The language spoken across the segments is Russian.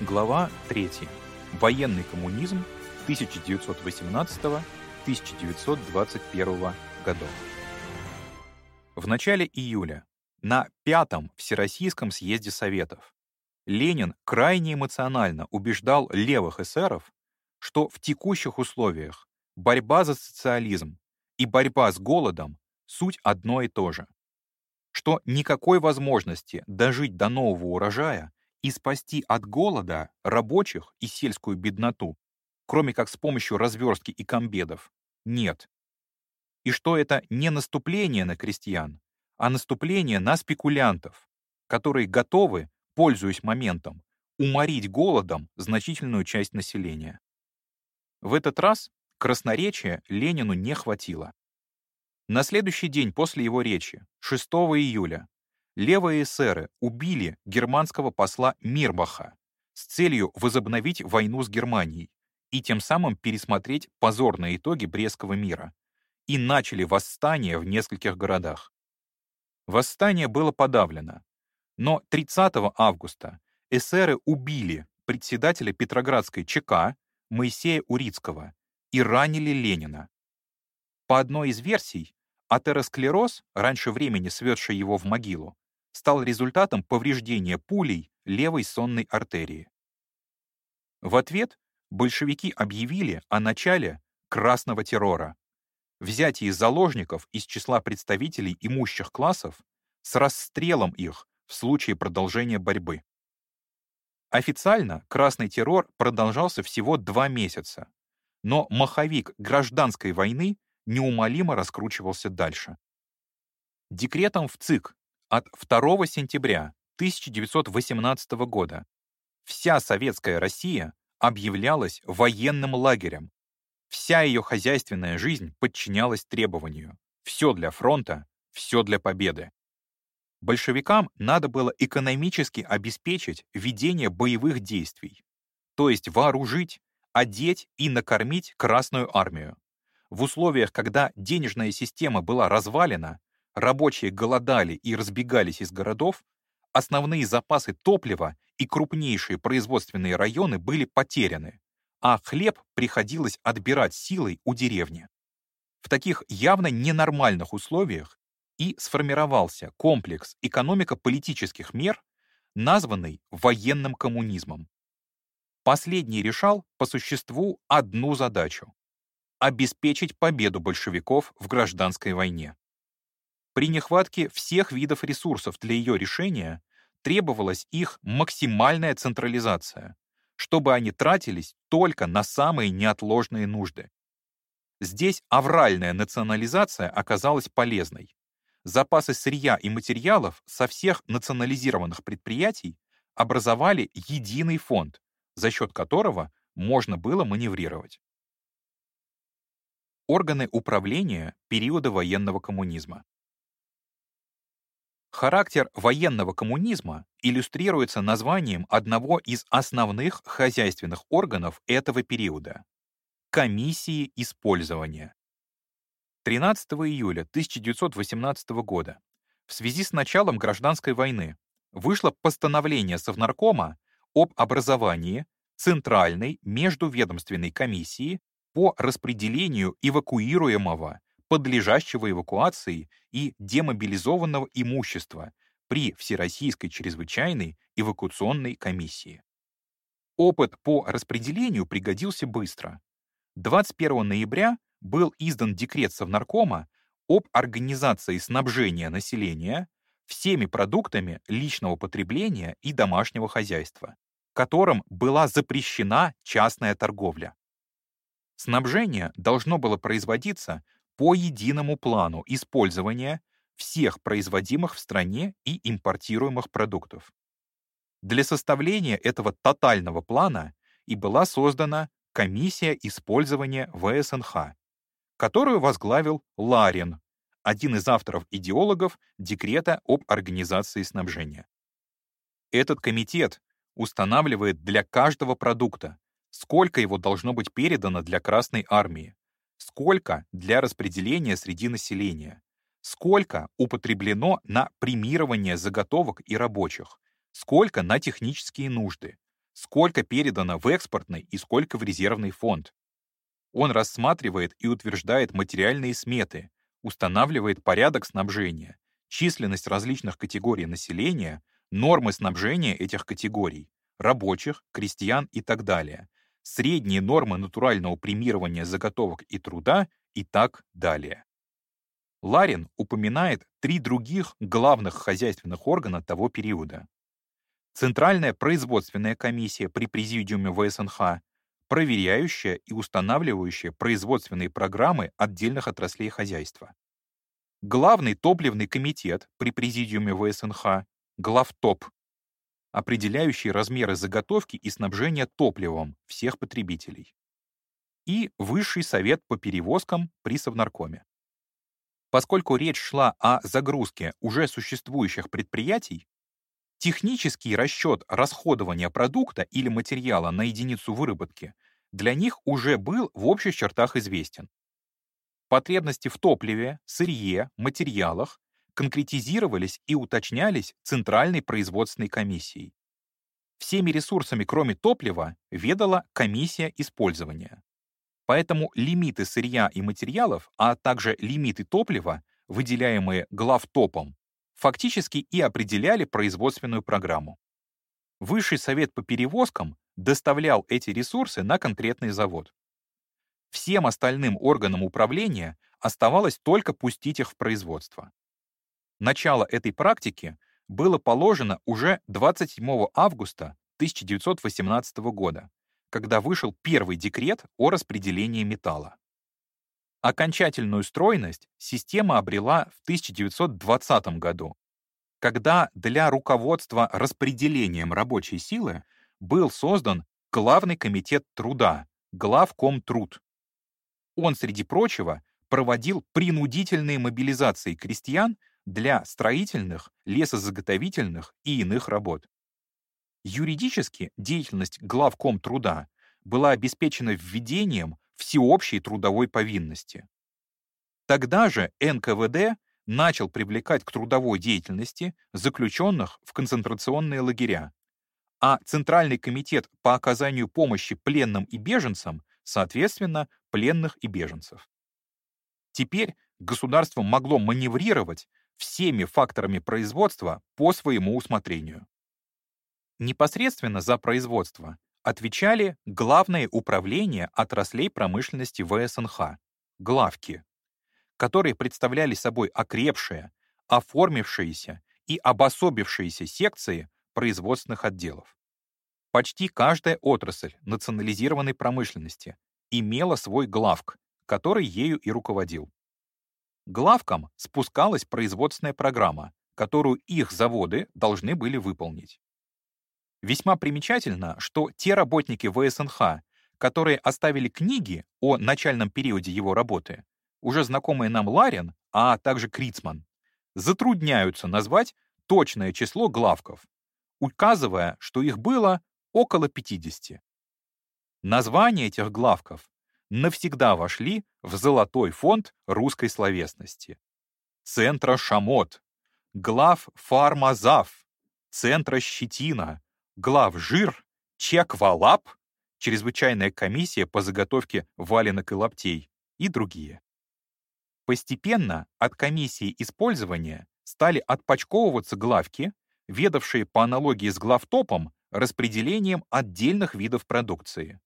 Глава 3. Военный коммунизм 1918-1921 годов. В начале июля на Пятом Всероссийском съезде Советов Ленин крайне эмоционально убеждал левых эсеров, что в текущих условиях борьба за социализм и борьба с голодом — суть одно и то же, что никакой возможности дожить до нового урожая и спасти от голода рабочих и сельскую бедноту, кроме как с помощью разверстки и комбедов, нет. И что это не наступление на крестьян, а наступление на спекулянтов, которые готовы, пользуясь моментом, уморить голодом значительную часть населения. В этот раз красноречия Ленину не хватило. На следующий день после его речи, 6 июля, левые эсеры убили германского посла Мирбаха с целью возобновить войну с Германией и тем самым пересмотреть позорные итоги Брестского мира и начали восстание в нескольких городах. Восстание было подавлено, но 30 августа эсеры убили председателя Петроградской ЧК Моисея Урицкого и ранили Ленина. По одной из версий, атеросклероз, раньше времени сведший его в могилу, стал результатом повреждения пулей левой сонной артерии. В ответ большевики объявили о начале красного террора, взятии заложников из числа представителей имущих классов с расстрелом их в случае продолжения борьбы. Официально красный террор продолжался всего два месяца, но маховик гражданской войны неумолимо раскручивался дальше. Декретом в ЦИК от 2 сентября 1918 года вся советская Россия объявлялась военным лагерем. Вся ее хозяйственная жизнь подчинялась требованию. Все для фронта, все для победы. Большевикам надо было экономически обеспечить ведение боевых действий, то есть вооружить, одеть и накормить Красную армию. В условиях, когда денежная система была развалена, рабочие голодали и разбегались из городов, основные запасы топлива и крупнейшие производственные районы были потеряны, а хлеб приходилось отбирать силой у деревни. В таких явно ненормальных условиях и сформировался комплекс экономико-политических мер, названный военным коммунизмом. Последний решал по существу одну задачу — обеспечить победу большевиков в гражданской войне. При нехватке всех видов ресурсов для ее решения требовалась их максимальная централизация, чтобы они тратились только на самые неотложные нужды. Здесь авральная национализация оказалась полезной. Запасы сырья и материалов со всех национализированных предприятий образовали единый фонд, за счет которого можно было маневрировать. Органы управления периода военного коммунизма. Характер военного коммунизма иллюстрируется названием одного из основных хозяйственных органов этого периода — Комиссии использования. 13 июля 1918 года в связи с началом гражданской войны вышло постановление Совнаркома об образовании Центральной междуведомственной комиссии по распределению эвакуируемого подлежащего эвакуации и демобилизованного имущества при Всероссийской чрезвычайной эвакуационной комиссии. Опыт по распределению пригодился быстро. 21 ноября был издан декрет Совнаркома об организации снабжения населения всеми продуктами личного потребления и домашнего хозяйства, которым была запрещена частная торговля. Снабжение должно было производиться по единому плану использования всех производимых в стране и импортируемых продуктов. Для составления этого тотального плана и была создана комиссия использования ВСНХ, которую возглавил Ларин, один из авторов-идеологов декрета об организации снабжения. Этот комитет устанавливает для каждого продукта, сколько его должно быть передано для Красной Армии, сколько для распределения среди населения, сколько употреблено на премирование заготовок и рабочих, сколько на технические нужды, сколько передано в экспортный и сколько в резервный фонд. Он рассматривает и утверждает материальные сметы, устанавливает порядок снабжения, численность различных категорий населения, нормы снабжения этих категорий, рабочих, крестьян и так далее, средние нормы натурального премирования заготовок и труда и так далее. Ларин упоминает три других главных хозяйственных органа того периода. Центральная производственная комиссия при Президиуме ВСНХ, проверяющая и устанавливающая производственные программы отдельных отраслей хозяйства. Главный топливный комитет при Президиуме ВСНХ, главтоп, определяющий размеры заготовки и снабжения топливом всех потребителей. И Высший совет по перевозкам при Совнаркоме. Поскольку речь шла о загрузке уже существующих предприятий, технический расчет расходования продукта или материала на единицу выработки для них уже был в общих чертах известен. Потребности в топливе, сырье, материалах конкретизировались и уточнялись Центральной производственной комиссией. Всеми ресурсами, кроме топлива, ведала комиссия использования. Поэтому лимиты сырья и материалов, а также лимиты топлива, выделяемые главтопом, фактически и определяли производственную программу. Высший совет по перевозкам доставлял эти ресурсы на конкретный завод. Всем остальным органам управления оставалось только пустить их в производство. Начало этой практики было положено уже 27 августа 1918 года, когда вышел первый декрет о распределении металла. Окончательную стройность система обрела в 1920 году, когда для руководства распределением рабочей силы был создан Главный комитет труда, Главкомтруд. Он, среди прочего, проводил принудительные мобилизации крестьян для строительных, лесозаготовительных и иных работ. Юридически деятельность главком труда была обеспечена введением всеобщей трудовой повинности. Тогда же НКВД начал привлекать к трудовой деятельности заключенных в концентрационные лагеря, а Центральный комитет по оказанию помощи пленным и беженцам, соответственно, пленных и беженцев. Теперь государство могло маневрировать всеми факторами производства по своему усмотрению. Непосредственно за производство отвечали главные управления отраслей промышленности ВСНХ, главки, которые представляли собой окрепшие, оформившиеся и обособившиеся секции производственных отделов. Почти каждая отрасль национализированной промышленности имела свой главк, который ею и руководил. Главкам спускалась производственная программа, которую их заводы должны были выполнить. Весьма примечательно, что те работники ВСНХ, которые оставили книги о начальном периоде его работы, уже знакомые нам Ларин, а также Крицман, затрудняются назвать точное число главков, указывая, что их было около 50. Названия этих главков навсегда вошли в золотой фонд русской словесности. Центра Шамот, глав Фармазав, Центра Щетина, глав жир, чек валап, чрезвычайная комиссия по заготовке валенок и лаптей и другие. Постепенно от комиссии использования стали отпочковываться главки, ведавшие по аналогии с главтопом распределением отдельных видов продукции.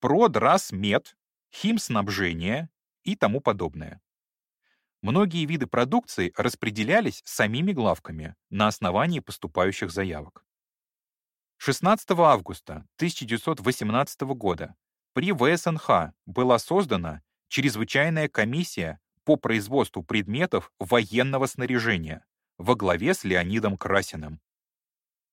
Продрасмет, химснабжение и тому подобное. Многие виды продукции распределялись самими главками на основании поступающих заявок. 16 августа 1918 года при ВСНХ была создана чрезвычайная комиссия по производству предметов военного снаряжения во главе с Леонидом Красиным.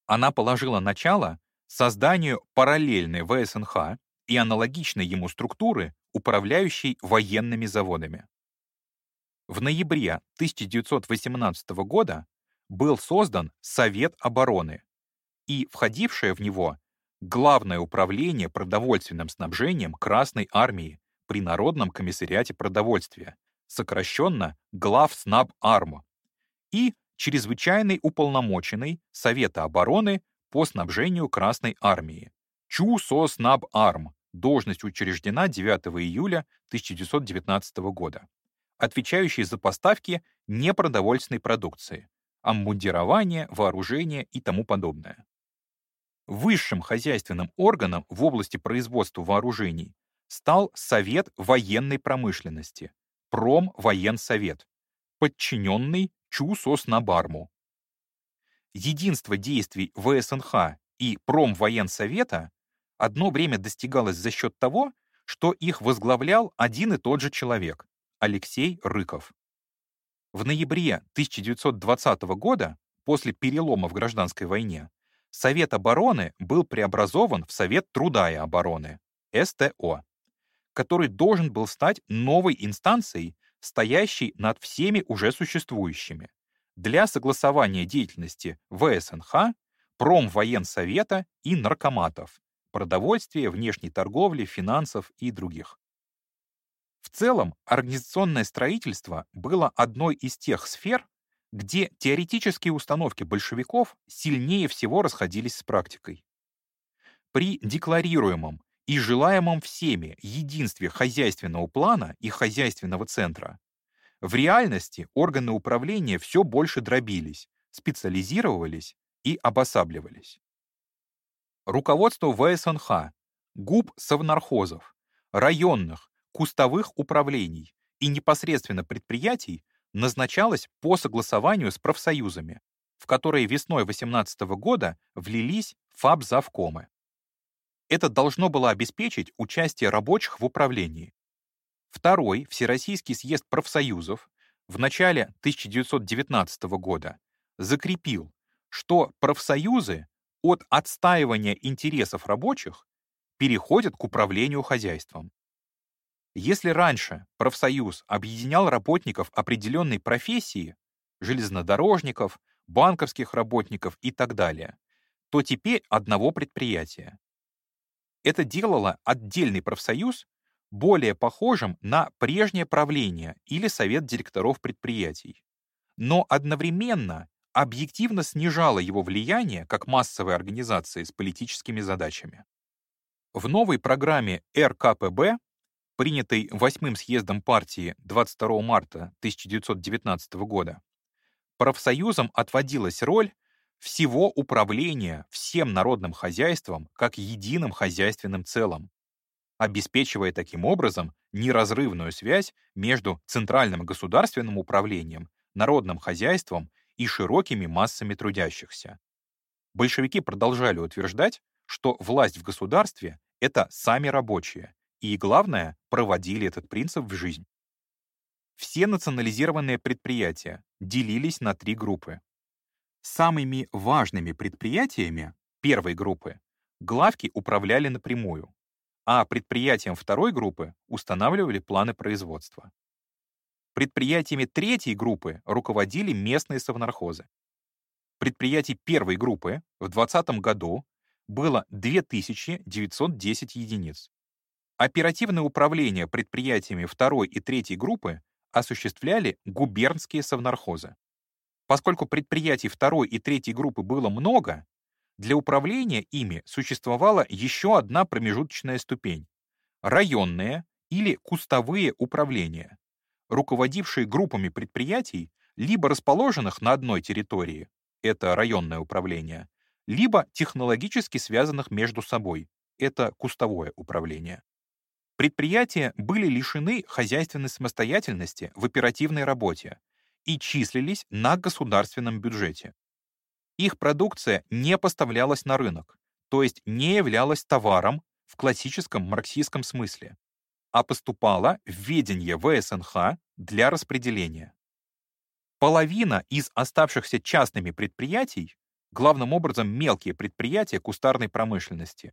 Она положила начало созданию параллельной ВСНХ и аналогичной ему структуры, управляющей военными заводами. В ноябре 1918 года был создан Совет обороны, и входившее в него Главное управление продовольственным снабжением Красной армии при Народном комиссариате продовольствия, сокращенно Главснаб Арм, и чрезвычайный уполномоченный Совета обороны по снабжению Красной Армии. ЧУСОСНАБ-АРМ. Должность учреждена 9 июля 1919 года. Отвечающий за поставки непродовольственной продукции, обмундирование, вооружение и тому подобное. Высшим хозяйственным органом в области производства вооружений стал Совет военной промышленности, Промвоенсовет, подчиненный ЧУСОСНАБАРМу. Единство действий ВСНХ и Промвоенсовета одно время достигалось за счет того, что их возглавлял один и тот же человек — Алексей Рыков. В ноябре 1920 года, после перелома в гражданской войне, Совет обороны был преобразован в Совет труда и обороны, СТО, который должен был стать новой инстанцией, стоящей над всеми уже существующими, для согласования деятельности ВСНХ, Промвоенсовета и наркоматов, продовольствия, внешней торговли, финансов и других. В целом, организационное строительство было одной из тех сфер, где теоретические установки большевиков сильнее всего расходились с практикой. При декларируемом и желаемом всеми единстве хозяйственного плана и хозяйственного центра в реальности органы управления все больше дробились, специализировались и обосабливались. Руководство ВСНХ, ГУП совнархозов, районных, кустовых управлений и непосредственно предприятий назначалось по согласованию с профсоюзами, в которые весной 18 года влились ФАБ-завкомы. Это должно было обеспечить участие рабочих в управлении. Второй Всероссийский съезд профсоюзов в начале 1919 года закрепил, что профсоюзы от отстаивания интересов рабочих переходят к управлению хозяйством. Если раньше профсоюз объединял работников определенной профессии, железнодорожников, банковских работников и так далее, то теперь одного предприятия. Это делало отдельный профсоюз более похожим на прежнее правление или совет директоров предприятий, но одновременно объективно снижало его влияние как массовой организации с политическими задачами. В новой программе РКПБ, принятой Восьмым съездом партии 22 марта 1919 года, профсоюзам отводилась роль всего управления всем народным хозяйством как единым хозяйственным целым, обеспечивая таким образом неразрывную связь между центральным государственным управлением, народным хозяйством и широкими массами трудящихся. Большевики продолжали утверждать, что власть в государстве — это сами рабочие, и, главное, проводили этот принцип в жизнь. Все национализированные предприятия делились на три группы. Самыми важными предприятиями первой группы главки управляли напрямую, а предприятиям второй группы устанавливали планы производства. Предприятиями третьей группы руководили местные совнархозы. Предприятий первой группы в 2020 году было 2910 единиц. Оперативное управление предприятиями второй и третьей группы осуществляли губернские совнархозы. Поскольку предприятий второй и третьей группы было много, для управления ими существовала еще одна промежуточная ступень — районные или кустовые управления, руководившие группами предприятий, либо расположенных на одной территории, это районное управление, либо технологически связанных между собой, это кустовое управление. Предприятия были лишены хозяйственной самостоятельности в оперативной работе и числились на государственном бюджете. Их продукция не поставлялась на рынок, то есть не являлась товаром в классическом марксистском смысле, а поступала в ведение ВСНХ для распределения. Половина из оставшихся частными предприятий, главным образом мелкие предприятия кустарной промышленности,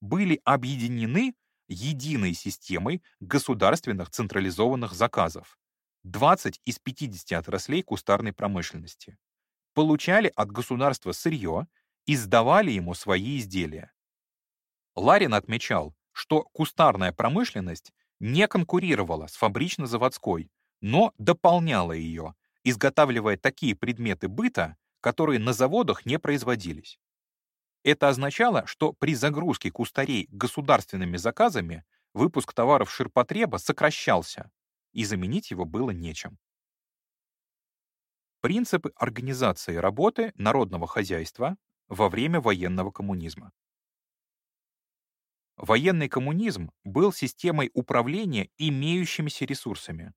были объединены единой системой государственных централизованных заказов, 20 из 50 отраслей кустарной промышленности, получали от государства сырье и сдавали ему свои изделия. Ларин отмечал, что кустарная промышленность не конкурировала с фабрично-заводской, но дополняла ее, изготавливая такие предметы быта, которые на заводах не производились. Это означало, что при загрузке кустарей государственными заказами выпуск товаров ширпотреба сокращался, и заменить его было нечем. Принципы организации работы народного хозяйства во время военного коммунизма. Военный коммунизм был системой управления имеющимися ресурсами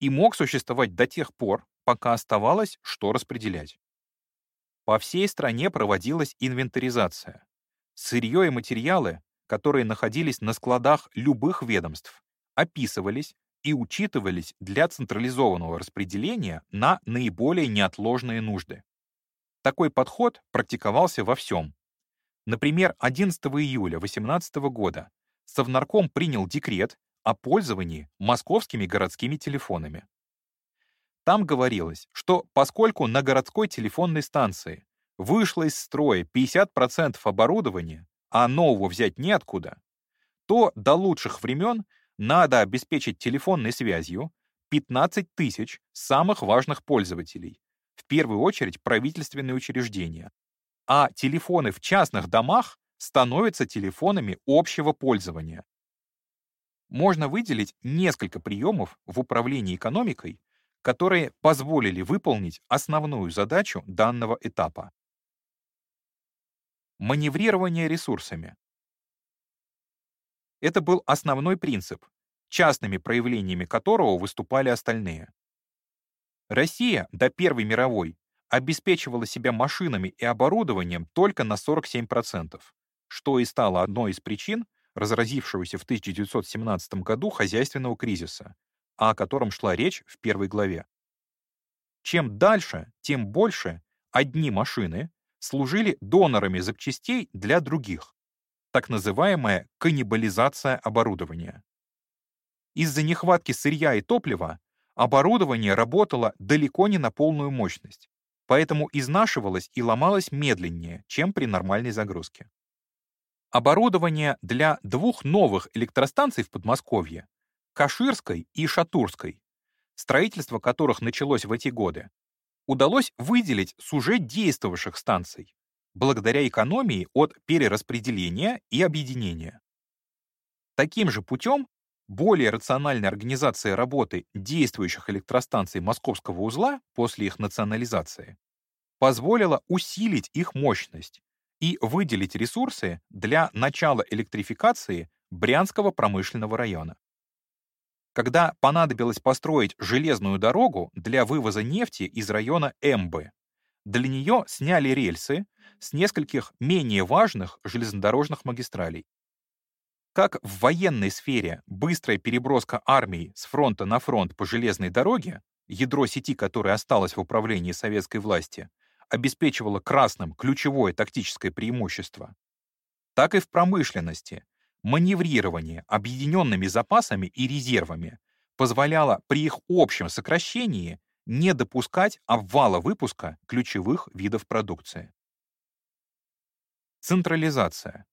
и мог существовать до тех пор, пока оставалось что распределять. По всей стране проводилась инвентаризация. Сырье и материалы, которые находились на складах любых ведомств, описывались и учитывались для централизованного распределения на наиболее неотложные нужды. Такой подход практиковался во всем. Например, 11 июля 18 года Совнарком принял декрет о пользовании московскими городскими телефонами. Там говорилось, что поскольку на городской телефонной станции вышло из строя 50% оборудования, а нового взять неоткуда, то до лучших времен надо обеспечить телефонной связью 15 тысяч самых важных пользователей, в первую очередь правительственные учреждения, а телефоны в частных домах становятся телефонами общего пользования. Можно выделить несколько приемов в управлении экономикой, которые позволили выполнить основную задачу данного этапа. Маневрирование ресурсами. Это был основной принцип, частными проявлениями которого выступали остальные. Россия до Первой мировой обеспечивала себя машинами и оборудованием только на 47%, что и стало одной из причин разразившегося в 1917 году хозяйственного кризиса, о котором шла речь в первой главе. Чем дальше, тем больше одни машины служили донорами запчастей для других, так называемая каннибализация оборудования. Из-за нехватки сырья и топлива оборудование работало далеко не на полную мощность, поэтому изнашивалось и ломалось медленнее, чем при нормальной загрузке. Оборудование для двух новых электростанций в Подмосковье Каширской и Шатурской, строительство которых началось в эти годы, удалось выделить с уже действовавших станций, благодаря экономии от перераспределения и объединения. Таким же путем более рациональная организация работы действующих электростанций Московского узла после их национализации позволила усилить их мощность и выделить ресурсы для начала электрификации Брянского промышленного района. Когда понадобилось построить железную дорогу для вывоза нефти из района Эмбы, для нее сняли рельсы с нескольких менее важных железнодорожных магистралей. Как в военной сфере быстрая переброска армий с фронта на фронт по железной дороге, ядро сети которой осталось в управлении советской власти, обеспечивала красным ключевое тактическое преимущество, так и в промышленности маневрирование объединенными запасами и резервами позволяло при их общем сокращении не допускать обвала выпуска ключевых видов продукции. Централизация.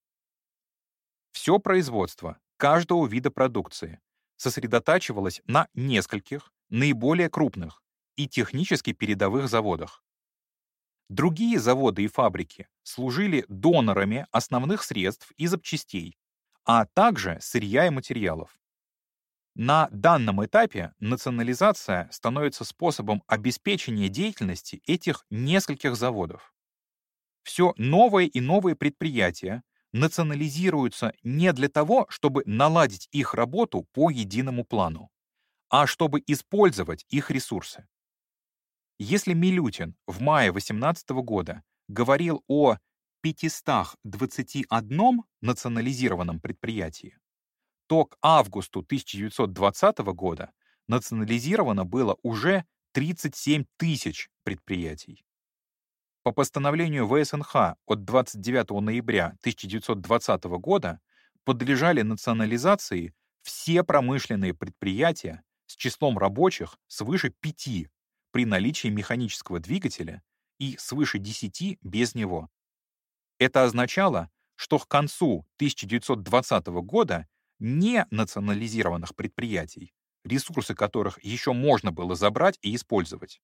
Все производство каждого вида продукции сосредотачивалось на нескольких, наиболее крупных и технически передовых заводах. Другие заводы и фабрики служили донорами основных средств и запчастей, а также сырья и материалов. На данном этапе национализация становится способом обеспечения деятельности этих нескольких заводов. Все новые и новые предприятия национализируются не для того, чтобы наладить их работу по единому плану, а чтобы использовать их ресурсы. Если Милютин в мае 18 года говорил о 521 национализированном предприятии, то к августу 1920 года национализировано было уже 37 тысяч предприятий. По постановлению ВСНХ от 29 ноября 1920 года подлежали национализации все промышленные предприятия с числом рабочих свыше 5 при наличии механического двигателя и свыше 10 без него. Это означало, что к концу 1920 года не национализированных предприятий, ресурсы которых еще можно было забрать и использовать,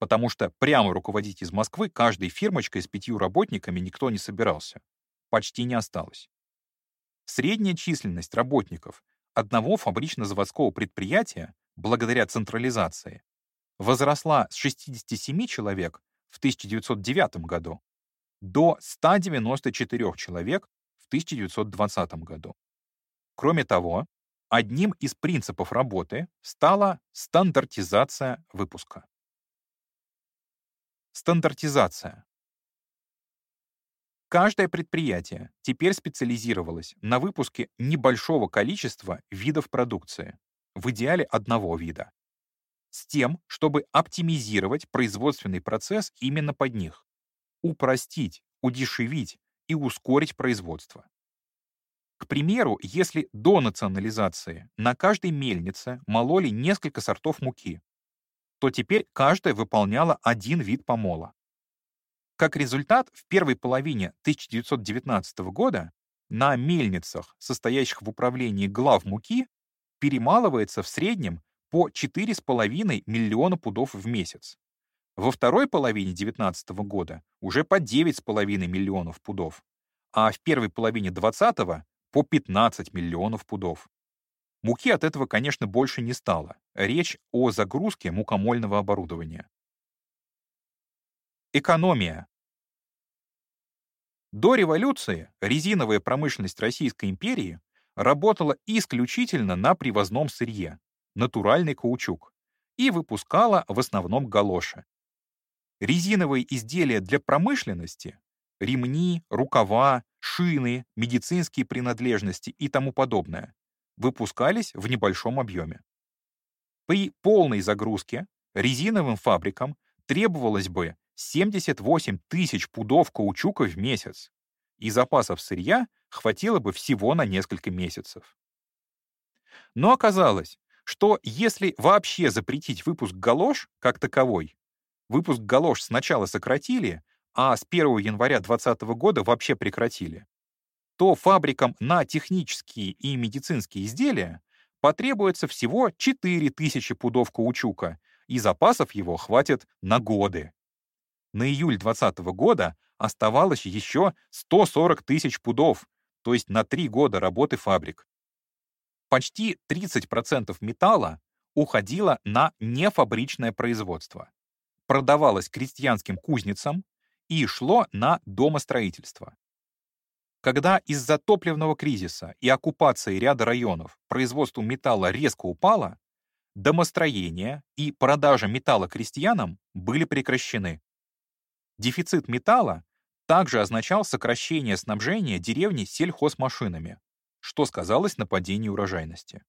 потому что прямо руководить из Москвы каждой фирмочкой с пятью работниками никто не собирался. почти не осталось. Средняя численность работников одного фабрично-заводского предприятия, благодаря централизации, возросла с 67 человек в 1909 году до 194 человек в 1920 году. Кроме того, одним из принципов работы стала стандартизация выпуска. Стандартизация. Каждое предприятие теперь специализировалось на выпуске небольшого количества видов продукции, в идеале одного вида, с тем, чтобы оптимизировать производственный процесс именно под них, упростить, удешевить и ускорить производство. К примеру, если до национализации на каждой мельнице мололи несколько сортов муки, то теперь каждая выполняла один вид помола. Как результат, в первой половине 1919 года на мельницах, состоящих в управлении глав муки, перемалывается в среднем по 4,5 миллиона пудов в месяц. Во второй половине 19 года уже по 9,5 миллионов пудов, а в первой половине 20 по 15 миллионов пудов. Муки от этого, конечно, больше не стало. Речь о загрузке мукомольного оборудования. Экономия. До революции резиновая промышленность Российской империи работала исключительно на привозном сырье, натуральный каучук, и выпускала в основном галоши. Резиновые изделия для промышленности — ремни, рукава, шины, медицинские принадлежности и тому подобное — выпускались в небольшом объеме. При полной загрузке резиновым фабрикам требовалось бы 78 тысяч пудов каучука в месяц, и запасов сырья хватило бы всего на несколько месяцев. Но оказалось, что если вообще запретить выпуск галош как таковой, выпуск галош сначала сократили, а с 1 января 2020 года вообще прекратили, то фабрикам на технические и медицинские изделия потребуется всего 4000 пудов каучука, и запасов его хватит на годы. На июль 2020 года оставалось еще 140 тысяч пудов, то есть на три года работы фабрик. Почти 30% металла уходило на нефабричное производство, продавалось крестьянским кузницам и шло на домостроительство. Когда из-за топливного кризиса и оккупации ряда районов производство металла резко упало, домостроение и продажа металла крестьянам были прекращены. Дефицит металла также означал сокращение снабжения деревни сельхозмашинами, что сказалось на падении урожайности.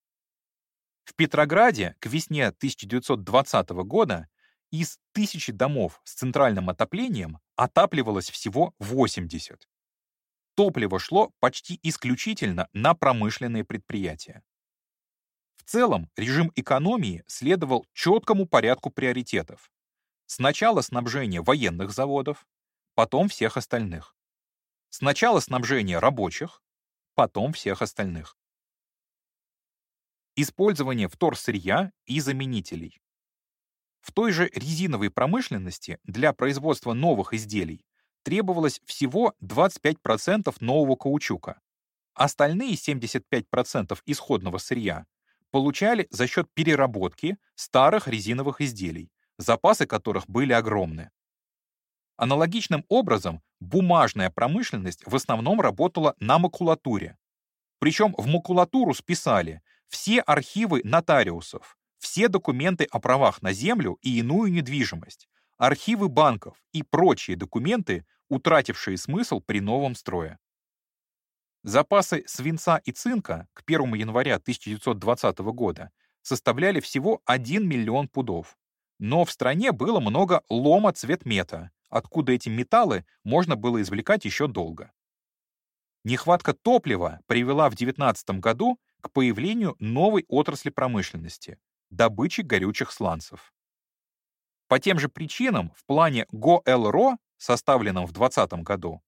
В Петрограде к весне 1920 года из тысячи домов с центральным отоплением отапливалось всего 80 топливо шло почти исключительно на промышленные предприятия. В целом, режим экономии следовал четкому порядку приоритетов. Сначала снабжение военных заводов, потом всех остальных. Сначала снабжение рабочих, потом всех остальных. Использование вторсырья и заменителей. В той же резиновой промышленности для производства новых изделий требовалось всего 25% нового каучука. Остальные 75% исходного сырья получали за счет переработки старых резиновых изделий, запасы которых были огромны. Аналогичным образом бумажная промышленность в основном работала на макулатуре. Причем в макулатуру списали все архивы нотариусов, все документы о правах на землю и иную недвижимость, архивы банков и прочие документы, утратившие смысл при новом строе. Запасы свинца и цинка к 1 января 1920 года составляли всего 1 миллион пудов. Но в стране было много лома цветмета, откуда эти металлы можно было извлекать еще долго. Нехватка топлива привела в 19 году к появлению новой отрасли промышленности — добычи горючих сланцев. По тем же причинам в плане ГОЭЛРО, составленном в 2020 году,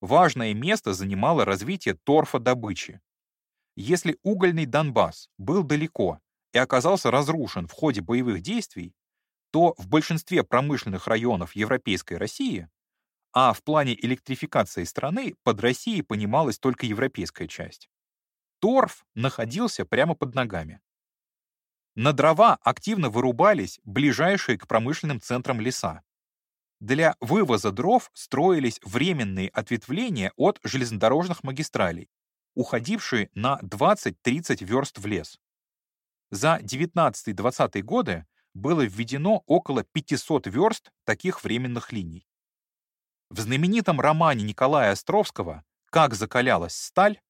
важное место занимало развитие торфодобычи. Если угольный Донбасс был далеко и оказался разрушен в ходе боевых действий, то в большинстве промышленных районов Европейской России а в плане электрификации страны под Россией понималась только европейская часть. Торф находился прямо под ногами. На дрова активно вырубались ближайшие к промышленным центрам леса. Для вывоза дров строились временные ответвления от железнодорожных магистралей, уходившие на 20-30 верст в лес. За 19-20 годы было введено около 500 верст таких временных линий. В знаменитом романе Николая Островского «Как закалялась сталь»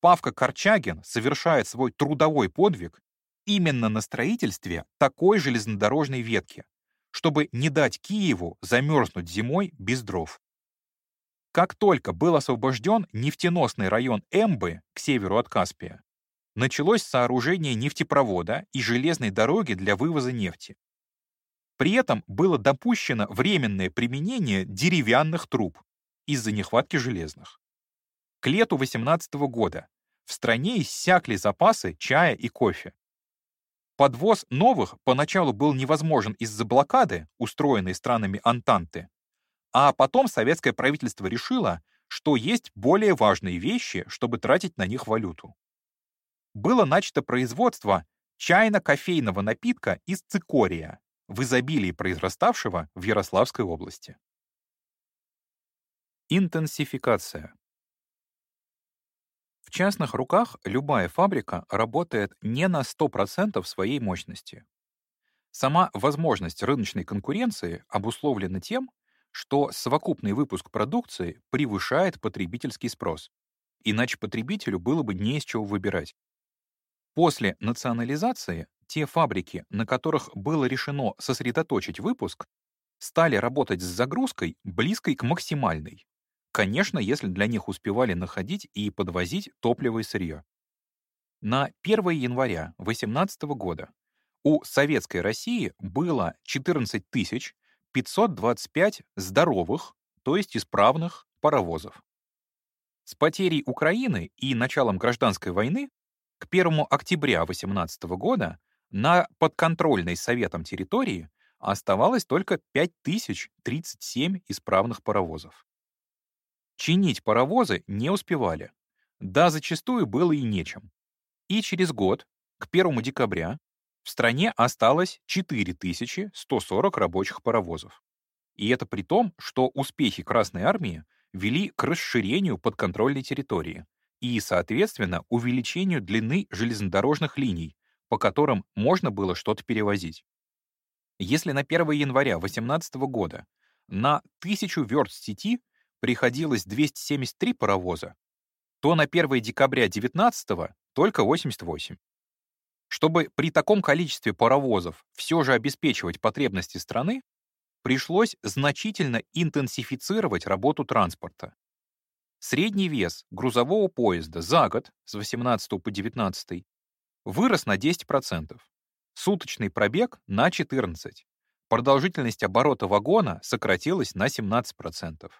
Павка Корчагин совершает свой трудовой подвиг именно на строительстве такой железнодорожной ветки, чтобы не дать Киеву замерзнуть зимой без дров. Как только был освобожден нефтеносный район Эмбы к северу от Каспия, началось сооружение нефтепровода и железной дороги для вывоза нефти. При этом было допущено временное применение деревянных труб из-за нехватки железных. К лету 18 года в стране иссякли запасы чая и кофе. Подвоз новых поначалу был невозможен из-за блокады, устроенной странами Антанты, а потом советское правительство решило, что есть более важные вещи, чтобы тратить на них валюту было начато производство чайно-кофейного напитка из цикория, в изобилии произраставшего в Ярославской области. Интенсификация. В частных руках любая фабрика работает не на 100% своей мощности. Сама возможность рыночной конкуренции обусловлена тем, что совокупный выпуск продукции превышает потребительский спрос, иначе потребителю было бы не из чего выбирать. После национализации те фабрики, на которых было решено сосредоточить выпуск, стали работать с загрузкой, близкой к максимальной. Конечно, если для них успевали находить и подвозить топливо и сырье. На 1 января 2018 года у Советской России было 14 525 здоровых, то есть исправных, паровозов. С потерей Украины и началом гражданской войны к 1 октября 2018 года на подконтрольной Советом территории оставалось только 5037 исправных паровозов. Чинить паровозы не успевали. Да, зачастую было и нечем. И через год, к 1 декабря, в стране осталось 4140 рабочих паровозов. И это при том, что успехи Красной Армии вели к расширению подконтрольной территории, и, соответственно, увеличению длины железнодорожных линий, по которым можно было что-то перевозить. Если на 1 января 2018 года на 1000 верст сети приходилось 273 паровоза, то на 1 декабря 2019 только 88. Чтобы при таком количестве паровозов все же обеспечивать потребности страны, пришлось значительно интенсифицировать работу транспорта. Средний вес грузового поезда за год с 18 по 19 вырос на 10%, суточный пробег на 14%, продолжительность оборота вагона сократилась на 17%.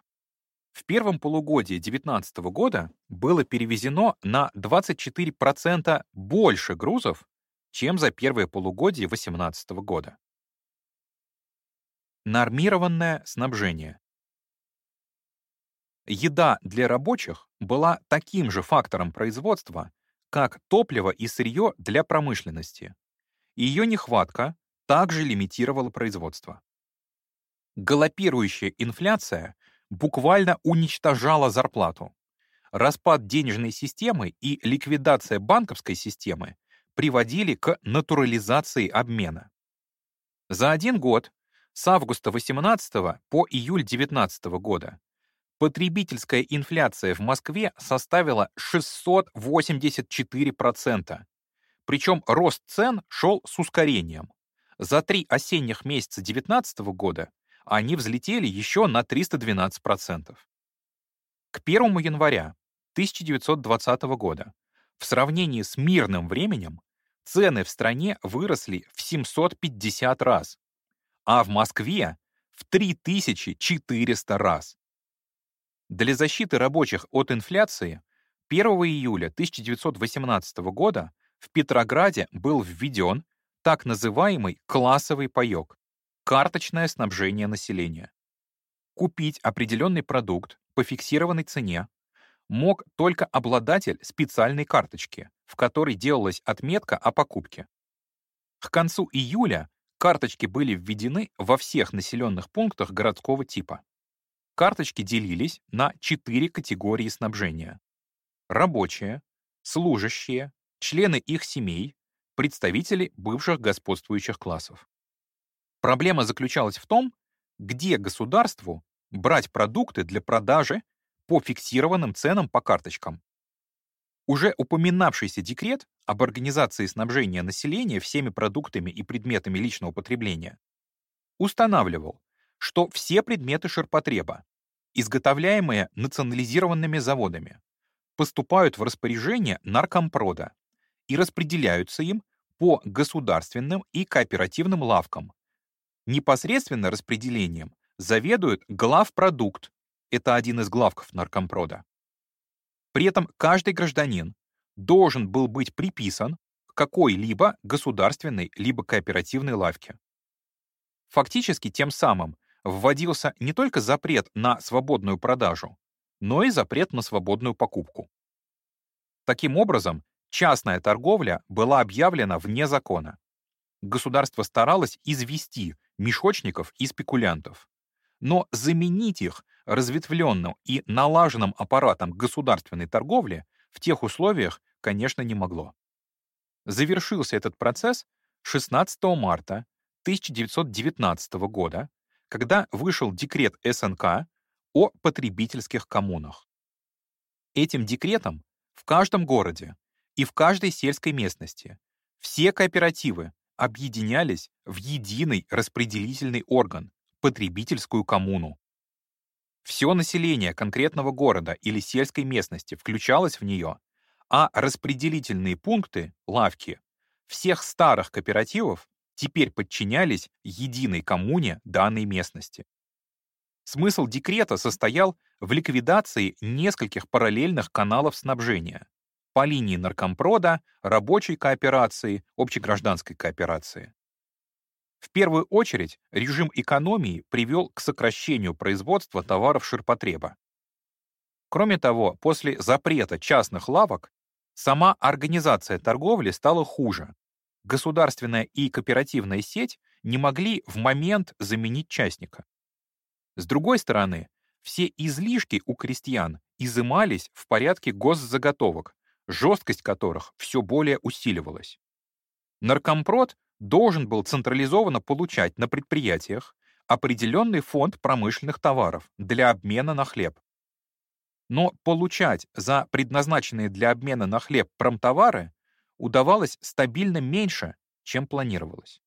В первом полугодии 2019 года было перевезено на 24% больше грузов, чем за первое полугодие 2018 года. Нормированное снабжение. Еда для рабочих была таким же фактором производства, как топливо и сырье для промышленности. Ее нехватка также лимитировала производство. Галопирующая инфляция буквально уничтожала зарплату. Распад денежной системы и ликвидация банковской системы приводили к натурализации обмена. За один год, с августа 18 по июль 19 года, Потребительская инфляция в Москве составила 684%. Причем рост цен шел с ускорением. За три осенних месяца 2019 года они взлетели еще на 312%. К 1 января 1920 года в сравнении с мирным временем цены в стране выросли в 750 раз, а в Москве в 3400 раз. Для защиты рабочих от инфляции 1 июля 1918 года в Петрограде был введен так называемый классовый паёк — карточное снабжение населения. Купить определенный продукт по фиксированной цене мог только обладатель специальной карточки, в которой делалась отметка о покупке. К концу июля карточки были введены во всех населенных пунктах городского типа. Карточки делились на четыре категории снабжения. Рабочие, служащие, члены их семей, представители бывших господствующих классов. Проблема заключалась в том, где государству брать продукты для продажи по фиксированным ценам по карточкам. Уже упоминавшийся декрет об организации снабжения населения всеми продуктами и предметами личного потребления устанавливал, что все предметы ширпотреба, изготовляемые национализированными заводами, поступают в распоряжение наркомпрода и распределяются им по государственным и кооперативным лавкам. Непосредственно распределением заведует главпродукт, это один из главков наркомпрода. При этом каждый гражданин должен был быть приписан к какой-либо государственной либо кооперативной лавке. Фактически тем самым вводился не только запрет на свободную продажу, но и запрет на свободную покупку. Таким образом, частная торговля была объявлена вне закона. Государство старалось извести мешочников и спекулянтов. Но заменить их разветвленным и налаженным аппаратом государственной торговли в тех условиях, конечно, не могло. Завершился этот процесс 16 марта 1919 года, когда вышел декрет СНК о потребительских коммунах. Этим декретом в каждом городе и в каждой сельской местности все кооперативы объединялись в единый распределительный орган — потребительскую коммуну. Все население конкретного города или сельской местности включалось в нее, а распределительные пункты, лавки, всех старых кооперативов теперь подчинялись единой коммуне данной местности. Смысл декрета состоял в ликвидации нескольких параллельных каналов снабжения по линии наркомпрода, рабочей кооперации, общегражданской кооперации. В первую очередь режим экономии привел к сокращению производства товаров ширпотреба. Кроме того, после запрета частных лавок сама организация торговли стала хуже. Государственная и кооперативная сеть не могли в момент заменить частника. С другой стороны, все излишки у крестьян изымались в порядке госзаготовок, жесткость которых все более усиливалась. Наркомпрод должен был централизованно получать на предприятиях определенный фонд промышленных товаров для обмена на хлеб. Но получать за предназначенные для обмена на хлеб промтовары удавалось стабильно меньше, чем планировалось.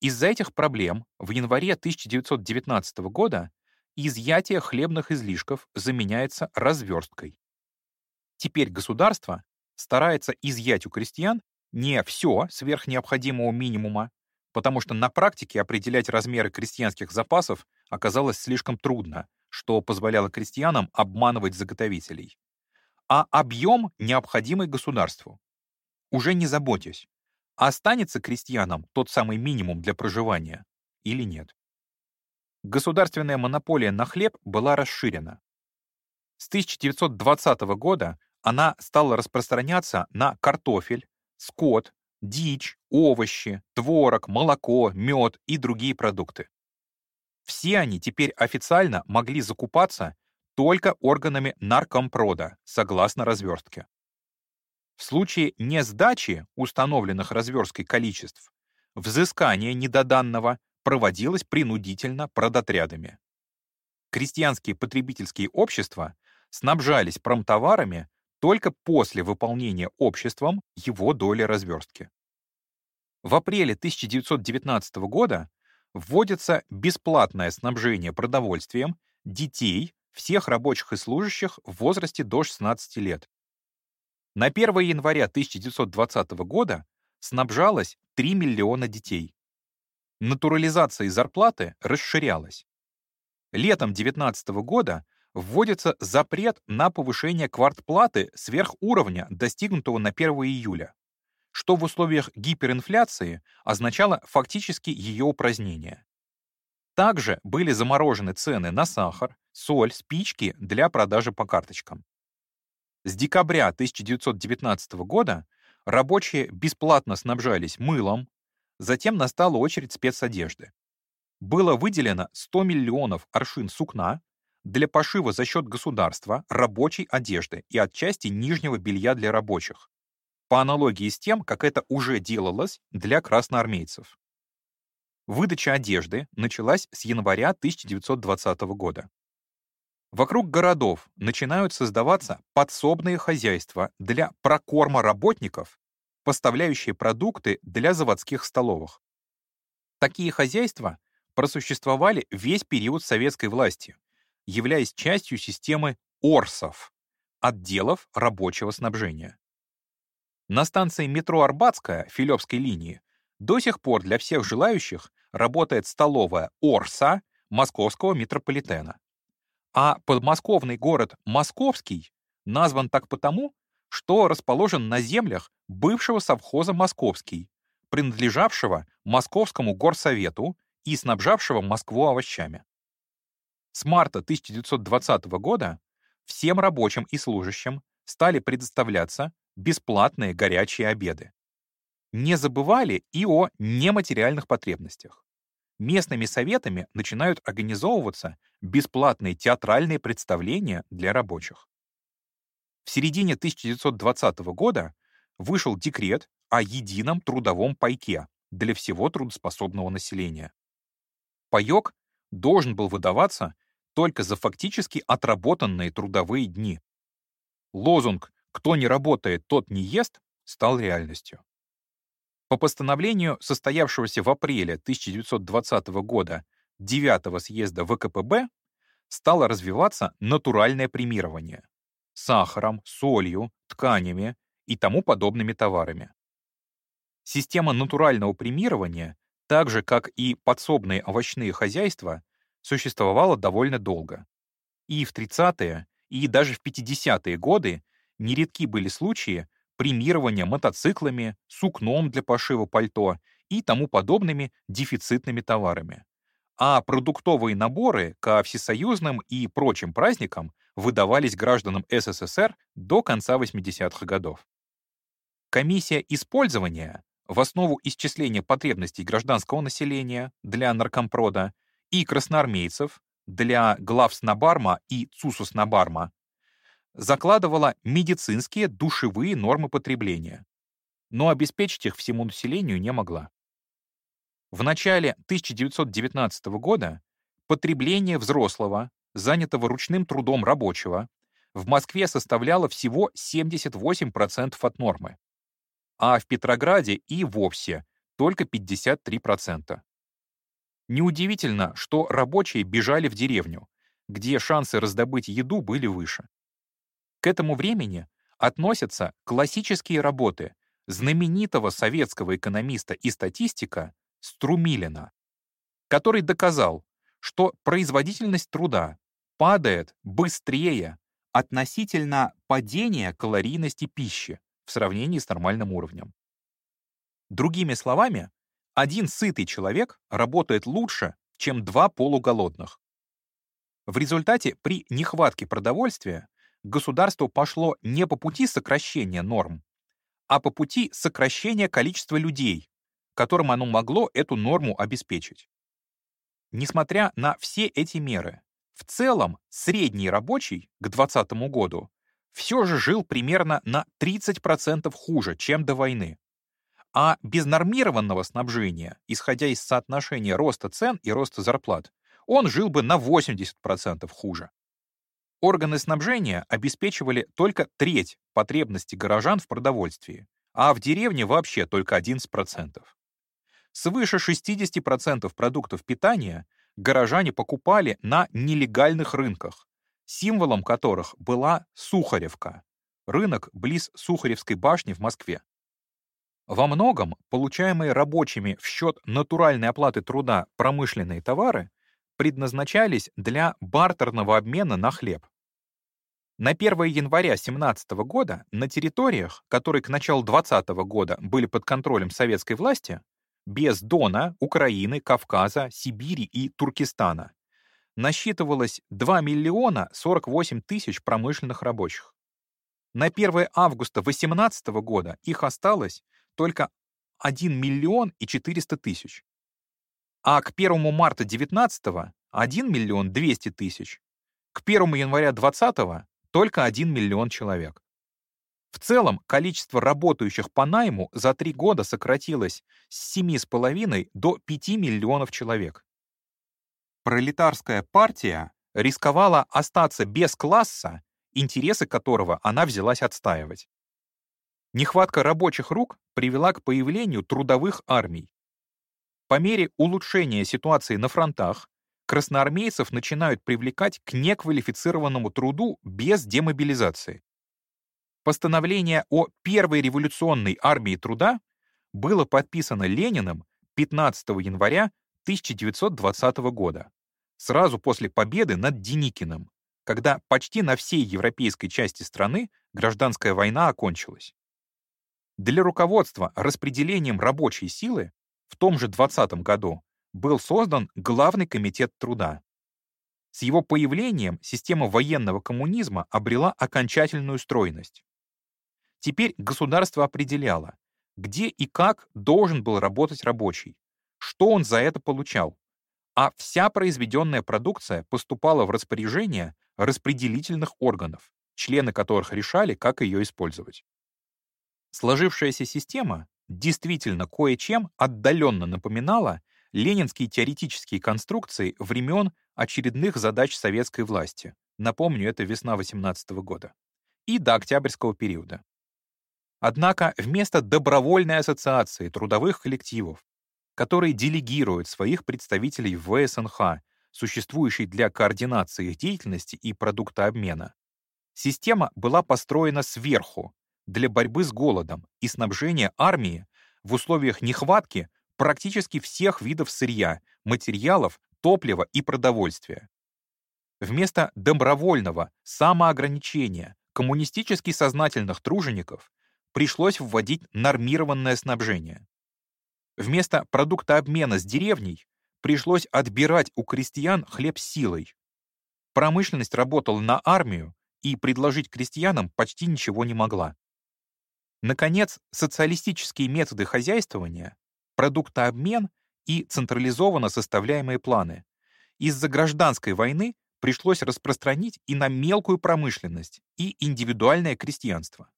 Из-за этих проблем в январе 1919 года изъятие хлебных излишков заменяется разверсткой. Теперь государство старается изъять у крестьян не все сверх необходимого минимума, потому что на практике определять размеры крестьянских запасов оказалось слишком трудно, что позволяло крестьянам обманывать заготовителей, а объем, необходимый государству. Уже не заботясь, останется крестьянам тот самый минимум для проживания или нет. Государственная монополия на хлеб была расширена. С 1920 года она стала распространяться на картофель, скот, дичь, овощи, творог, молоко, мед и другие продукты. Все они теперь официально могли закупаться только органами наркомпрода, согласно разверстке. В случае несдачи установленных разверсткой количеств, взыскание недоданного проводилось принудительно продотрядами. Крестьянские потребительские общества снабжались промтоварами только после выполнения обществом его доли разверстки. В апреле 1919 года вводится бесплатное снабжение продовольствием детей всех рабочих и служащих в возрасте до 16 лет. На 1 января 1920 года снабжалось 3 миллиона детей. Натурализация зарплаты расширялась. Летом 19 года вводится запрет на повышение квартплаты сверх уровня, достигнутого на 1 июля, что в условиях гиперинфляции означало фактически ее упразднение. Также были заморожены цены на сахар, соль, спички для продажи по карточкам. С декабря 1919 года рабочие бесплатно снабжались мылом, затем настала очередь спецодежды. Было выделено 100 миллионов аршин сукна для пошива за счет государства рабочей одежды и отчасти нижнего белья для рабочих, по аналогии с тем, как это уже делалось для красноармейцев. Выдача одежды началась с января 1920 года. Вокруг городов начинают создаваться подсобные хозяйства для прокорма работников, поставляющие продукты для заводских столовых. Такие хозяйства просуществовали весь период советской власти, являясь частью системы ОРСов — отделов рабочего снабжения. На станции метро Арбатская Филевской линии до сих пор для всех желающих работает столовая ОРСа московского метрополитена. А подмосковный город Московский назван так потому, что расположен на землях бывшего совхоза Московский, принадлежавшего Московскому горсовету и снабжавшего Москву овощами. С марта 1920 года всем рабочим и служащим стали предоставляться бесплатные горячие обеды. Не забывали и о нематериальных потребностях местными советами начинают организовываться бесплатные театральные представления для рабочих. В середине 1920 года вышел декрет о едином трудовом пайке для всего трудоспособного населения. Паек должен был выдаваться только за фактически отработанные трудовые дни. Лозунг «Кто не работает, тот не ест» стал реальностью. По постановлению состоявшегося в апреле 1920 года 9 съезда ВКПБ стало развиваться натуральное премирование сахаром, солью, тканями и тому подобными товарами. Система натурального премирования, так же как и подсобные овощные хозяйства, существовала довольно долго. И в 30-е, и даже в 50-е годы нередки были случаи, премирования мотоциклами, сукном для пошива пальто и тому подобными дефицитными товарами. А продуктовые наборы ко всесоюзным и прочим праздникам выдавались гражданам СССР до конца 80-х годов. Комиссия использования в основу исчисления потребностей гражданского населения для наркомпрода и красноармейцев для главснабарма и цусуснабарма закладывала медицинские душевые нормы потребления, но обеспечить их всему населению не могла. В начале 1919 года потребление взрослого, занятого ручным трудом рабочего, в Москве составляло всего 78% от нормы, а в Петрограде и вовсе только 53%. Неудивительно, что рабочие бежали в деревню, где шансы раздобыть еду были выше. К этому времени относятся классические работы знаменитого советского экономиста и статистика Струмилина, который доказал, что производительность труда падает быстрее относительно падения калорийности пищи в сравнении с нормальным уровнем. Другими словами, один сытый человек работает лучше, чем два полуголодных. В результате при нехватке продовольствия государство пошло не по пути сокращения норм, а по пути сокращения количества людей, которым оно могло эту норму обеспечить. Несмотря на все эти меры, в целом средний рабочий к 2020 году все же жил примерно на 30% хуже, чем до войны. А без нормированного снабжения, исходя из соотношения роста цен и роста зарплат, он жил бы на 80% хуже. Органы снабжения обеспечивали только треть потребностей горожан в продовольствии, а в деревне вообще только 11%. Свыше 60% продуктов питания горожане покупали на нелегальных рынках, символом которых была Сухаревка, рынок близ Сухаревской башни в Москве. Во многом получаемые рабочими в счет натуральной оплаты труда промышленные товары предназначались для бартерного обмена на хлеб. На 1 января 17 года на территориях, которые к началу 20 года были под контролем советской власти, без Дона, Украины, Кавказа, Сибири и Туркестана, насчитывалось 2 миллиона 48 тысяч промышленных рабочих. На 1 августа 2018 года их осталось только 1 миллион и 400 тысяч. А к 1 марта 2019 1 миллион 200 тысяч. К 1 января 2020 только 1 миллион человек. В целом, количество работающих по найму за три года сократилось с 7,5 до 5 миллионов человек. Пролетарская партия рисковала остаться без класса, интересы которого она взялась отстаивать. Нехватка рабочих рук привела к появлению трудовых армий. По мере улучшения ситуации на фронтах, красноармейцев начинают привлекать к неквалифицированному труду без демобилизации. Постановление о Первой революционной армии труда было подписано Лениным 15 января 1920 года, сразу после победы над Деникиным, когда почти на всей европейской части страны гражданская война окончилась. Для руководства распределением рабочей силы в том же 20 году был создан Главный комитет труда. С его появлением система военного коммунизма обрела окончательную стройность. Теперь государство определяло, где и как должен был работать рабочий, что он за это получал, а вся произведенная продукция поступала в распоряжение распределительных органов, члены которых решали, как ее использовать. Сложившаяся система действительно кое-чем отдаленно напоминала ленинские теоретические конструкции времен очередных задач советской власти, напомню, это весна 18 года, и до октябрьского периода. Однако вместо добровольной ассоциации трудовых коллективов, которые делегируют своих представителей в ВСНХ, существующей для координации их деятельности и продукта обмена, система была построена сверху для борьбы с голодом и снабжения армии в условиях нехватки практически всех видов сырья, материалов, топлива и продовольствия. Вместо добровольного самоограничения коммунистически сознательных тружеников пришлось вводить нормированное снабжение. Вместо продукта обмена с деревней пришлось отбирать у крестьян хлеб силой. Промышленность работала на армию и предложить крестьянам почти ничего не могла. Наконец, социалистические методы хозяйствования, продуктообмен и централизованно составляемые планы из-за гражданской войны пришлось распространить и на мелкую промышленность, и индивидуальное крестьянство